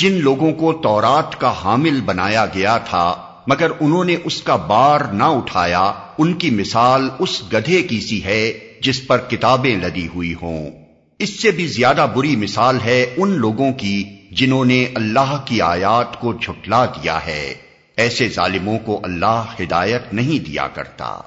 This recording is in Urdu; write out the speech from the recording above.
جن لوگوں کو تورات کا حامل بنایا گیا تھا، مگر انہوں نے اس کا بار نہ اٹھایا، ان کی مثال اس گدھے کی سی ہے جس پر کتابیں لدی ہوئی ہوں۔ اس سے بھی زیادہ بری مثال ہے ان لوگوں کی جنہوں نے اللہ کی آیات کو جھٹلا دیا ہے۔ ایسے ظالموں کو اللہ ہدایت نہیں دیا کرتا۔